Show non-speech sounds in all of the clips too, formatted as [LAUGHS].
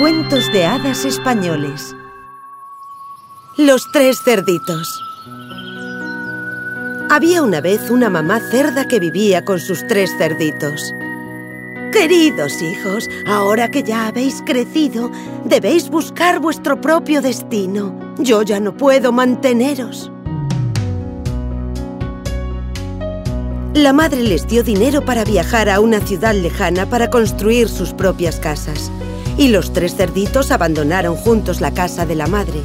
Cuentos de hadas españoles Los tres cerditos Había una vez una mamá cerda que vivía con sus tres cerditos. Queridos hijos, ahora que ya habéis crecido, debéis buscar vuestro propio destino. Yo ya no puedo manteneros. La madre les dio dinero para viajar a una ciudad lejana para construir sus propias casas. Y los tres cerditos abandonaron juntos la casa de la madre.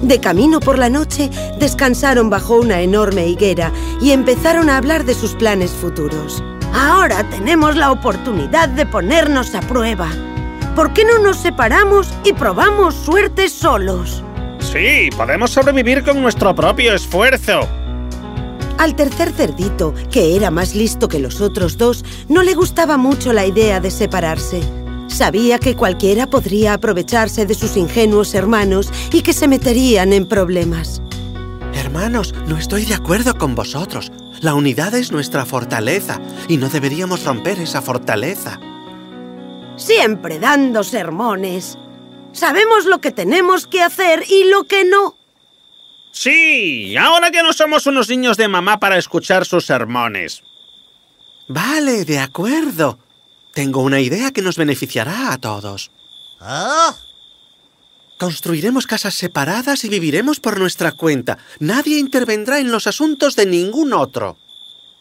De camino por la noche, descansaron bajo una enorme higuera y empezaron a hablar de sus planes futuros. Ahora tenemos la oportunidad de ponernos a prueba. ¿Por qué no nos separamos y probamos suerte solos? Sí, podemos sobrevivir con nuestro propio esfuerzo. Al tercer cerdito, que era más listo que los otros dos, no le gustaba mucho la idea de separarse. Sabía que cualquiera podría aprovecharse de sus ingenuos hermanos y que se meterían en problemas. Hermanos, no estoy de acuerdo con vosotros. La unidad es nuestra fortaleza y no deberíamos romper esa fortaleza. Siempre dando sermones. Sabemos lo que tenemos que hacer y lo que no. Sí, ahora ya no somos unos niños de mamá para escuchar sus sermones. Vale, de acuerdo. Tengo una idea que nos beneficiará a todos. ¿Ah? Construiremos casas separadas y viviremos por nuestra cuenta. Nadie intervendrá en los asuntos de ningún otro.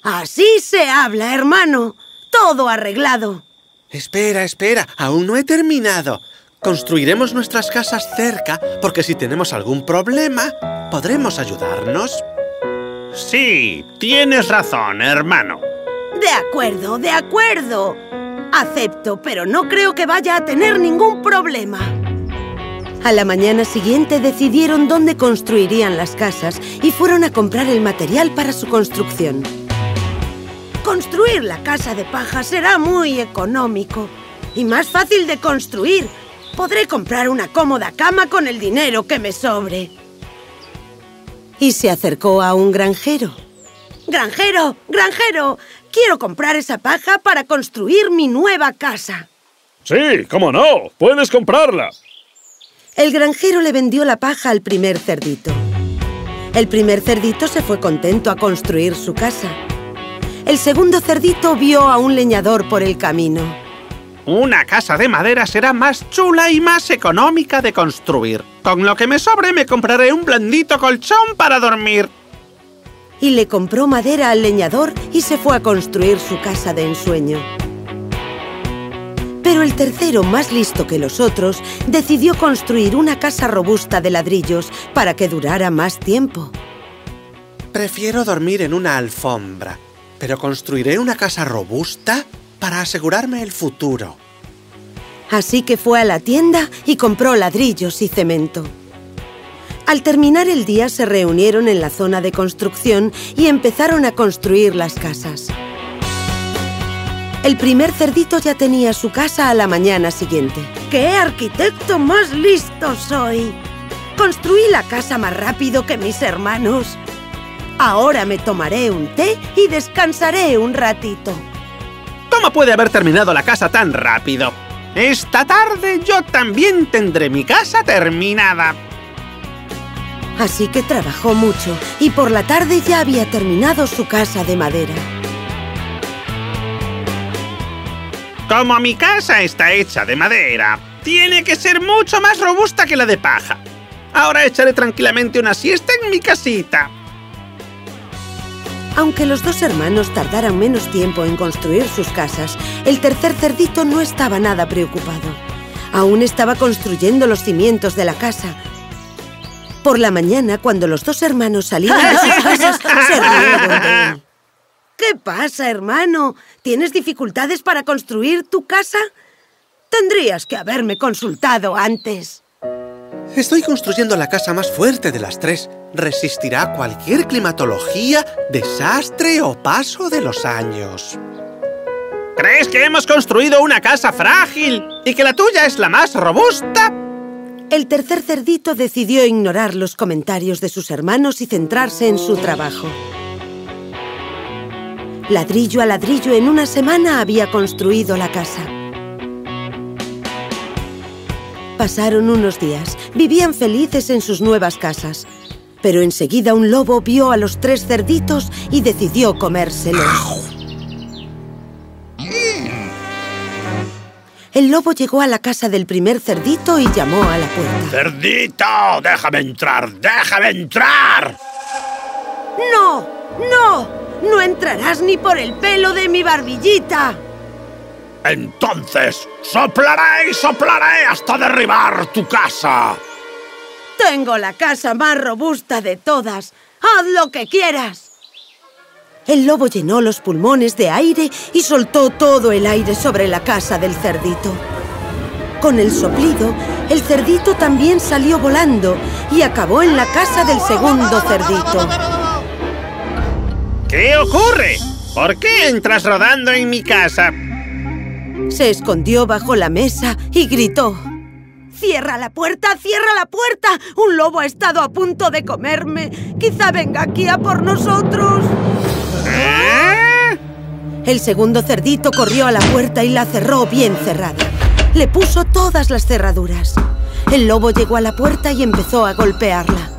Así se habla, hermano. Todo arreglado. Espera, espera. Aún no he terminado. Construiremos nuestras casas cerca porque si tenemos algún problema, podremos ayudarnos. Sí, tienes razón, hermano. De acuerdo, de acuerdo. Acepto, pero no creo que vaya a tener ningún problema. A la mañana siguiente decidieron dónde construirían las casas y fueron a comprar el material para su construcción. Construir la casa de paja será muy económico y más fácil de construir. Podré comprar una cómoda cama con el dinero que me sobre. Y se acercó a un granjero. ¡Granjero! ¡Granjero! Quiero comprar esa paja para construir mi nueva casa. Sí, cómo no. Puedes comprarla. El granjero le vendió la paja al primer cerdito. El primer cerdito se fue contento a construir su casa. El segundo cerdito vio a un leñador por el camino. Una casa de madera será más chula y más económica de construir. Con lo que me sobre me compraré un blandito colchón para dormir. Y le compró madera al leñador y se fue a construir su casa de ensueño. Pero el tercero, más listo que los otros, decidió construir una casa robusta de ladrillos para que durara más tiempo. Prefiero dormir en una alfombra, pero construiré una casa robusta para asegurarme el futuro. Así que fue a la tienda y compró ladrillos y cemento. Al terminar el día se reunieron en la zona de construcción y empezaron a construir las casas. El primer cerdito ya tenía su casa a la mañana siguiente. ¡Qué arquitecto más listo soy! Construí la casa más rápido que mis hermanos. Ahora me tomaré un té y descansaré un ratito. ¿Cómo puede haber terminado la casa tan rápido? Esta tarde yo también tendré mi casa terminada. Así que trabajó mucho y por la tarde ya había terminado su casa de madera. Como mi casa está hecha de madera, tiene que ser mucho más robusta que la de paja. Ahora echaré tranquilamente una siesta en mi casita. Aunque los dos hermanos tardaran menos tiempo en construir sus casas, el tercer cerdito no estaba nada preocupado. Aún estaba construyendo los cimientos de la casa. Por la mañana, cuando los dos hermanos salieron de sus [LAUGHS] casas, se rieron de él. ¿Qué pasa, hermano? ¿Tienes dificultades para construir tu casa? Tendrías que haberme consultado antes. Estoy construyendo la casa más fuerte de las tres. Resistirá cualquier climatología, desastre o paso de los años. ¿Crees que hemos construido una casa frágil y que la tuya es la más robusta? El tercer cerdito decidió ignorar los comentarios de sus hermanos y centrarse en su trabajo. Ladrillo a ladrillo en una semana había construido la casa. Pasaron unos días. Vivían felices en sus nuevas casas. Pero enseguida un lobo vio a los tres cerditos y decidió comérselos. El lobo llegó a la casa del primer cerdito y llamó a la puerta. ¡Cerdito! ¡Déjame entrar! ¡Déjame entrar! ¡No! ¡No! ¡No entrarás ni por el pelo de mi barbillita! Entonces, soplaré y soplaré hasta derribar tu casa. Tengo la casa más robusta de todas. ¡Haz lo que quieras! El lobo llenó los pulmones de aire y soltó todo el aire sobre la casa del cerdito. Con el soplido, el cerdito también salió volando y acabó en la casa del segundo cerdito. ¿Qué ocurre? ¿Por qué entras rodando en mi casa? Se escondió bajo la mesa y gritó. ¡Cierra la puerta! ¡Cierra la puerta! ¡Un lobo ha estado a punto de comerme! ¡Quizá venga aquí a por nosotros! ¿Eh? El segundo cerdito corrió a la puerta y la cerró bien cerrada. Le puso todas las cerraduras. El lobo llegó a la puerta y empezó a golpearla.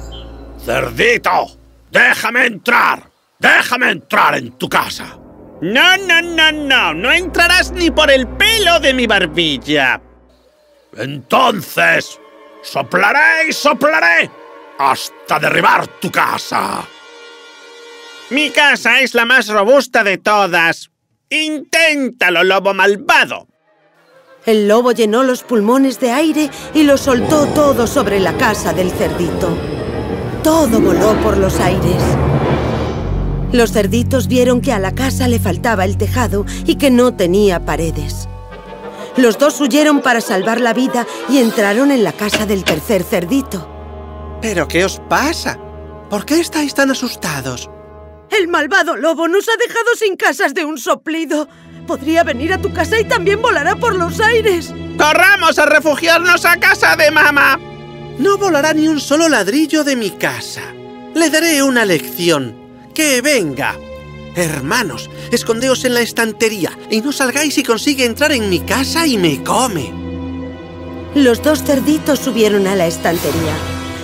¡Cerdito! ¡Déjame entrar! ¡Déjame entrar en tu casa! No, no, no, no. No entrarás ni por el pelo de mi barbilla. Entonces, soplaré y soplaré hasta derribar tu casa. Mi casa es la más robusta de todas. Inténtalo, lobo malvado. El lobo llenó los pulmones de aire y lo soltó todo sobre la casa del cerdito. Todo voló por los aires. Los cerditos vieron que a la casa le faltaba el tejado y que no tenía paredes. Los dos huyeron para salvar la vida y entraron en la casa del tercer cerdito. ¿Pero qué os pasa? ¿Por qué estáis tan asustados? El malvado lobo nos ha dejado sin casas de un soplido. Podría venir a tu casa y también volará por los aires. ¡Corramos a refugiarnos a casa de mamá! No volará ni un solo ladrillo de mi casa. Le daré una lección. ¡Que venga! Hermanos, escondeos en la estantería y no salgáis si consigue entrar en mi casa y me come. Los dos cerditos subieron a la estantería.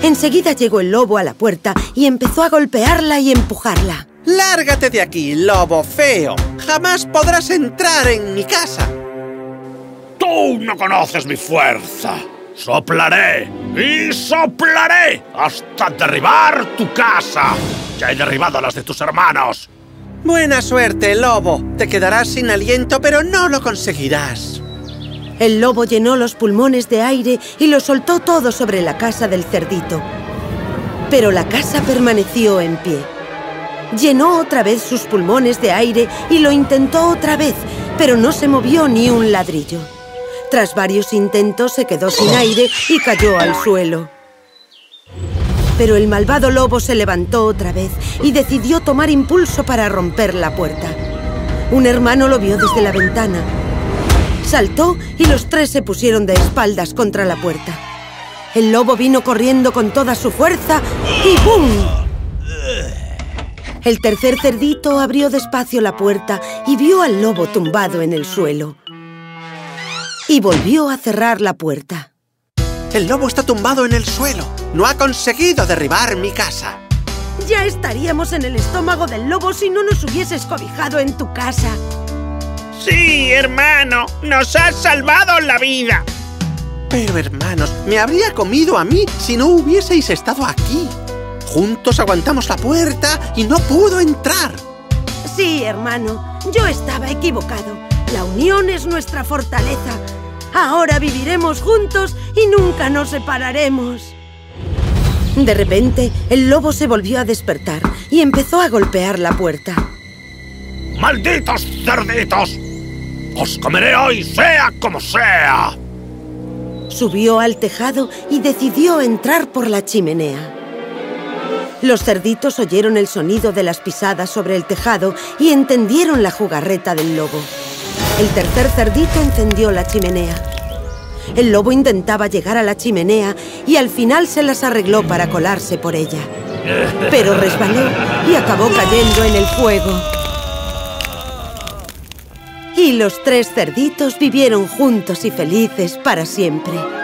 Enseguida llegó el lobo a la puerta y empezó a golpearla y empujarla. ¡Lárgate de aquí, lobo feo! ¡Jamás podrás entrar en mi casa! Tú no conoces mi fuerza. Soplaré y soplaré hasta derribar tu casa. Ya he derribado las de tus hermanos. Buena suerte, lobo. Te quedarás sin aliento, pero no lo conseguirás. El lobo llenó los pulmones de aire y lo soltó todo sobre la casa del cerdito. Pero la casa permaneció en pie. Llenó otra vez sus pulmones de aire y lo intentó otra vez, pero no se movió ni un ladrillo. Tras varios intentos se quedó sin aire y cayó al suelo. Pero el malvado lobo se levantó otra vez y decidió tomar impulso para romper la puerta. Un hermano lo vio desde la ventana. Saltó y los tres se pusieron de espaldas contra la puerta. El lobo vino corriendo con toda su fuerza y ¡bum! El tercer cerdito abrió despacio la puerta y vio al lobo tumbado en el suelo. Y volvió a cerrar la puerta. El lobo está tumbado en el suelo. No ha conseguido derribar mi casa. Ya estaríamos en el estómago del lobo si no nos hubieses cobijado en tu casa. Sí, hermano, nos has salvado la vida. Pero hermanos, me habría comido a mí si no hubieseis estado aquí. Juntos aguantamos la puerta y no pudo entrar. Sí, hermano, yo estaba equivocado. La unión es nuestra fortaleza. Ahora viviremos juntos y nunca nos separaremos. De repente, el lobo se volvió a despertar y empezó a golpear la puerta. ¡Malditos cerditos! ¡Os comeré hoy, sea como sea! Subió al tejado y decidió entrar por la chimenea. Los cerditos oyeron el sonido de las pisadas sobre el tejado y entendieron la jugarreta del lobo. El tercer cerdito encendió la chimenea. El lobo intentaba llegar a la chimenea y al final se las arregló para colarse por ella. Pero resbaló y acabó cayendo en el fuego. Y los tres cerditos vivieron juntos y felices para siempre.